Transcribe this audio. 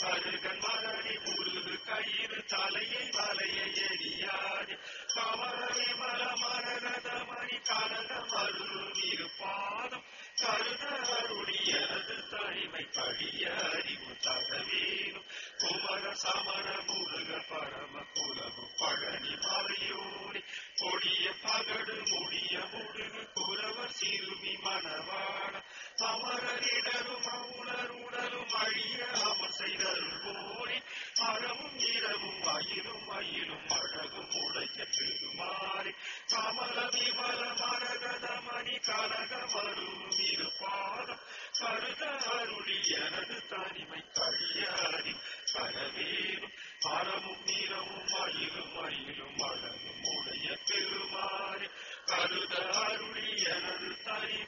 தரமும் அரசும் சருகன் மலரி முருகு கயிறு தலையை தலையை எரியாடி கமலி மல மரகதமணி கனக மருள் இரு பாதம். கருத அருளியது தனிமை கழிய அறிவு தகவேனும். குமர சமர முருக பரம குலவு பழனி மறையோடி கொடிய பகடு முடிய முருகு குலவர் சிறுமி மணவாட அமரரிடரும் அவுணர் விமல மரகத மணி கனக மரும் பாதம் சருக அருளி எனது தனிமை கழியாரி கரவேனும் அறமும் நிறமும் மயிலும் மயிலும் அழகும் உடைய பெருமாறி கருத அருளி எனது தனிமை